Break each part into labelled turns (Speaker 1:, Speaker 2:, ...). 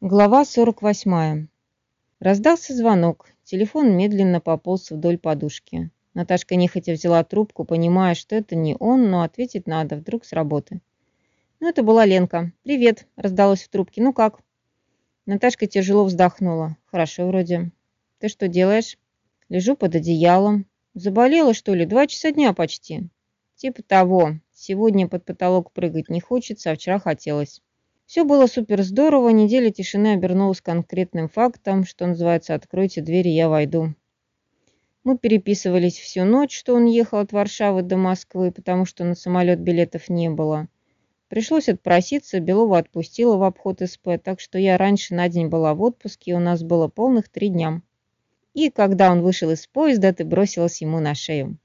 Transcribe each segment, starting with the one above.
Speaker 1: Глава 48. Раздался звонок. Телефон медленно пополз вдоль подушки. Наташка нехотя взяла трубку, понимая, что это не он, но ответить надо, вдруг с работы. Ну, это была Ленка. «Привет», — раздалось в трубке. «Ну как?» Наташка тяжело вздохнула. «Хорошо вроде». «Ты что делаешь?» «Лежу под одеялом». «Заболела, что ли? Два часа дня почти». «Типа того. Сегодня под потолок прыгать не хочется, а вчера хотелось». Все было супер здорово, неделя тишины обернулась конкретным фактом, что называется «откройте двери, я войду». Мы переписывались всю ночь, что он ехал от Варшавы до Москвы, потому что на самолет билетов не было. Пришлось отпроситься, Белова отпустила в обход СП, так что я раньше на день была в отпуске, и у нас было полных три дня. И когда он вышел из поезда, ты бросилась ему на шею.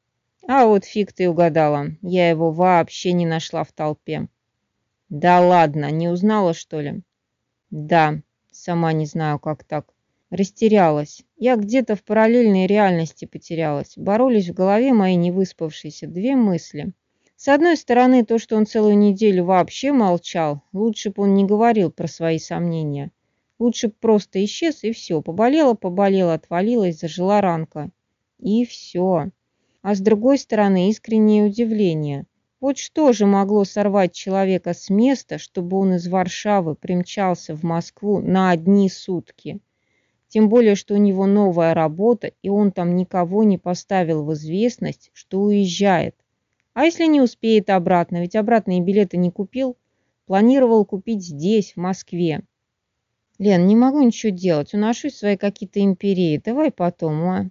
Speaker 1: А вот фиг ты угадала, я его вообще не нашла в толпе. Да ладно, не узнала, что ли? Да, сама не знаю, как так. Растерялась. Я где-то в параллельной реальности потерялась. Боролись в голове мои невыспавшиеся две мысли. С одной стороны, то, что он целую неделю вообще молчал, лучше бы он не говорил про свои сомнения. Лучше бы просто исчез и все. Поболела, поболела, отвалилась, зажила ранка. И все. А с другой стороны, искреннее удивление – вот что же могло сорвать человека с места, чтобы он из Варшавы примчался в Москву на одни сутки? Тем более, что у него новая работа, и он там никого не поставил в известность, что уезжает. А если не успеет обратно, ведь обратные билеты не купил, планировал купить здесь, в Москве. Лен, не могу ничего делать, уношусь свои какие-то империи, давай потом, а?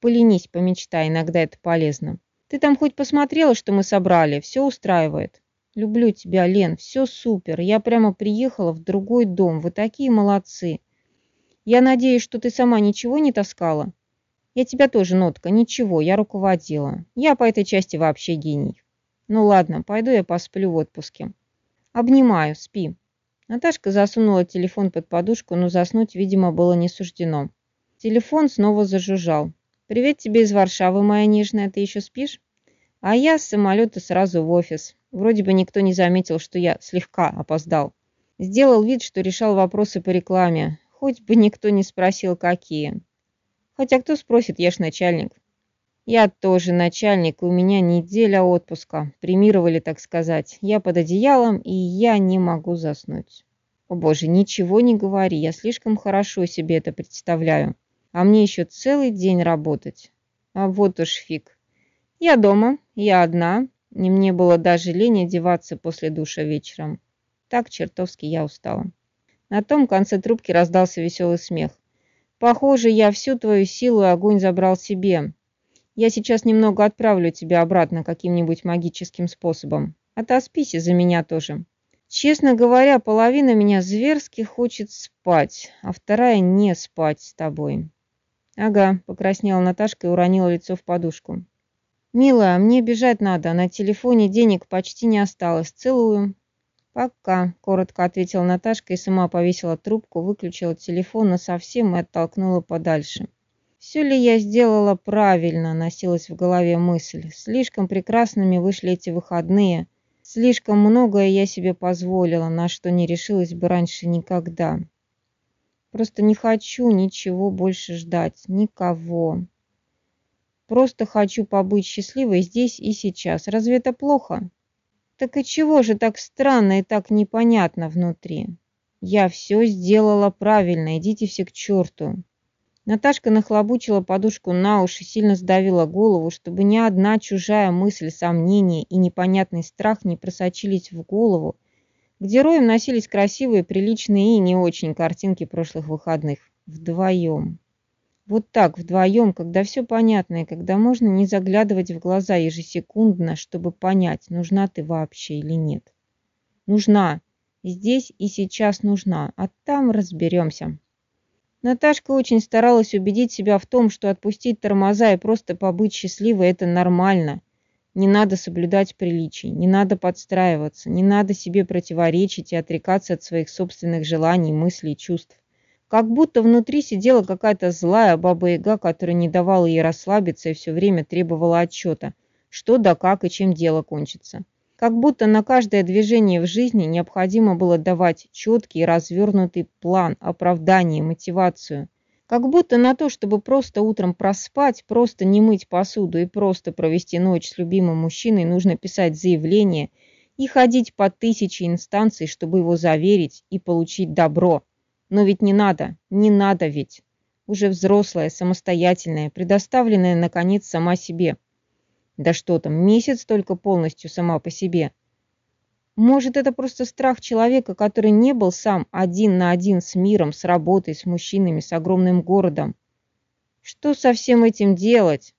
Speaker 1: Поленись, помечтай, иногда это полезно. Ты там хоть посмотрела, что мы собрали? Все устраивает? Люблю тебя, Лен, все супер. Я прямо приехала в другой дом. Вы такие молодцы. Я надеюсь, что ты сама ничего не таскала? Я тебя тоже, Нотка, ничего, я руководила. Я по этой части вообще гений. Ну ладно, пойду я посплю в отпуске. Обнимаю, спи. Наташка засунула телефон под подушку, но заснуть, видимо, было не суждено. Телефон снова зажужжал. «Привет тебе из Варшавы, моя нежная, ты еще спишь?» А я с самолета сразу в офис. Вроде бы никто не заметил, что я слегка опоздал. Сделал вид, что решал вопросы по рекламе. Хоть бы никто не спросил, какие. Хотя кто спросит, я ж начальник. Я тоже начальник, у меня неделя отпуска. Премировали, так сказать. Я под одеялом, и я не могу заснуть. О боже, ничего не говори, я слишком хорошо себе это представляю а мне еще целый день работать. А вот уж фиг. Я дома, я одна, и мне было даже лень одеваться после душа вечером. Так чертовски я устала. На том конце трубки раздался веселый смех. Похоже, я всю твою силу и огонь забрал себе. Я сейчас немного отправлю тебя обратно каким-нибудь магическим способом. Отоспись из-за меня тоже. Честно говоря, половина меня зверски хочет спать, а вторая не спать с тобой. Ага, покраснела Наташка и уронила лицо в подушку. Милая, мне бежать надо, на телефоне денег почти не осталось. Целую. Пока, коротко ответила Наташка и сама повесила трубку, выключила телефон совсем и оттолкнула подальше. Все ли я сделала правильно, носилась в голове мысль. Слишком прекрасными вышли эти выходные. Слишком многое я себе позволила, на что не решилась бы раньше никогда. Просто не хочу ничего больше ждать, никого. Просто хочу побыть счастливой здесь и сейчас. Разве это плохо? Так и чего же так странно и так непонятно внутри? Я все сделала правильно, идите все к черту. Наташка нахлобучила подушку на уши, сильно сдавила голову, чтобы ни одна чужая мысль, сомнение и непонятный страх не просочились в голову, к героям носились красивые, приличные и не очень картинки прошлых выходных. Вдвоем. Вот так, вдвоем, когда все понятно, и когда можно не заглядывать в глаза ежесекундно, чтобы понять, нужна ты вообще или нет. Нужна. Здесь и сейчас нужна, а там разберемся. Наташка очень старалась убедить себя в том, что отпустить тормоза и просто побыть счастливой – это нормально – не надо соблюдать приличий, не надо подстраиваться, не надо себе противоречить и отрекаться от своих собственных желаний, мыслей, чувств. Как будто внутри сидела какая-то злая баба-яга, которая не давала ей расслабиться и все время требовала отчета, что да как и чем дело кончится. Как будто на каждое движение в жизни необходимо было давать четкий развернутый план, оправдание, мотивацию. Как будто на то, чтобы просто утром проспать, просто не мыть посуду и просто провести ночь с любимым мужчиной, нужно писать заявление и ходить по тысяче инстанций, чтобы его заверить и получить добро. Но ведь не надо, не надо ведь. Уже взрослая, самостоятельная, предоставленная, наконец, сама себе. Да что там, месяц только полностью сама по себе. Может, это просто страх человека, который не был сам один на один с миром, с работой, с мужчинами, с огромным городом. Что со всем этим делать?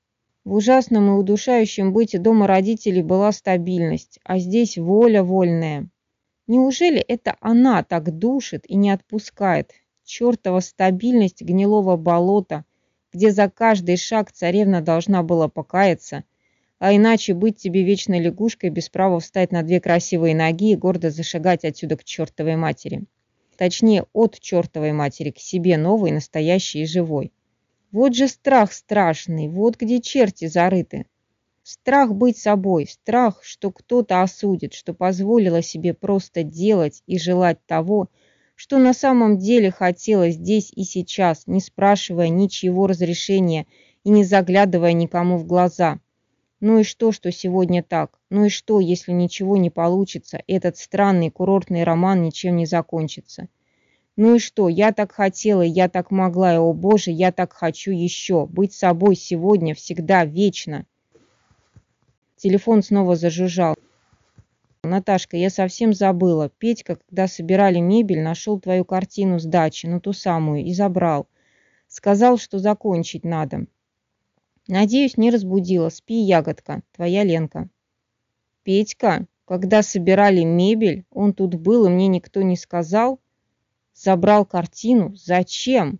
Speaker 1: В ужасном и удушающем быте дома родителей была стабильность, а здесь воля вольная. Неужели это она так душит и не отпускает? Чертова стабильность гнилого болота, где за каждый шаг царевна должна была покаяться – а иначе быть тебе вечной лягушкой без права встать на две красивые ноги и гордо зашагать отсюда к чертовой матери. Точнее, от чертовой матери к себе новой, настоящей и живой. Вот же страх страшный, вот где черти зарыты. Страх быть собой, страх, что кто-то осудит, что позволила себе просто делать и желать того, что на самом деле хотела здесь и сейчас, не спрашивая ничего разрешения и не заглядывая никому в глаза – ну и что, что сегодня так? Ну и что, если ничего не получится, этот странный курортный роман ничем не закончится? Ну и что, я так хотела, я так могла, и, о боже, я так хочу еще, быть собой сегодня, всегда, вечно. Телефон снова зажужжал. Наташка, я совсем забыла. Петька, когда собирали мебель, нашел твою картину с дачи, ну ту самую, и забрал. Сказал, что закончить надо. Надеюсь, не разбудила. Спи, ягодка. Твоя Ленка. Петька, когда собирали мебель, он тут был, и мне никто не сказал. Забрал картину. Зачем?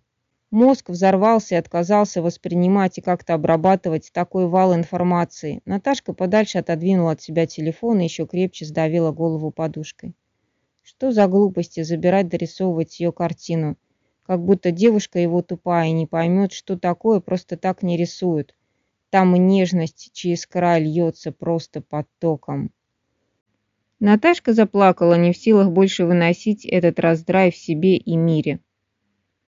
Speaker 1: Мозг взорвался и отказался воспринимать и как-то обрабатывать такой вал информации. Наташка подальше отодвинула от себя телефон и еще крепче сдавила голову подушкой. Что за глупости забирать дорисовывать ее картину? Как будто девушка его тупая не поймет, что такое просто так не рисуют. Там и нежность через край льется просто потоком. Наташка заплакала, не в силах больше выносить этот раздрай в себе и мире.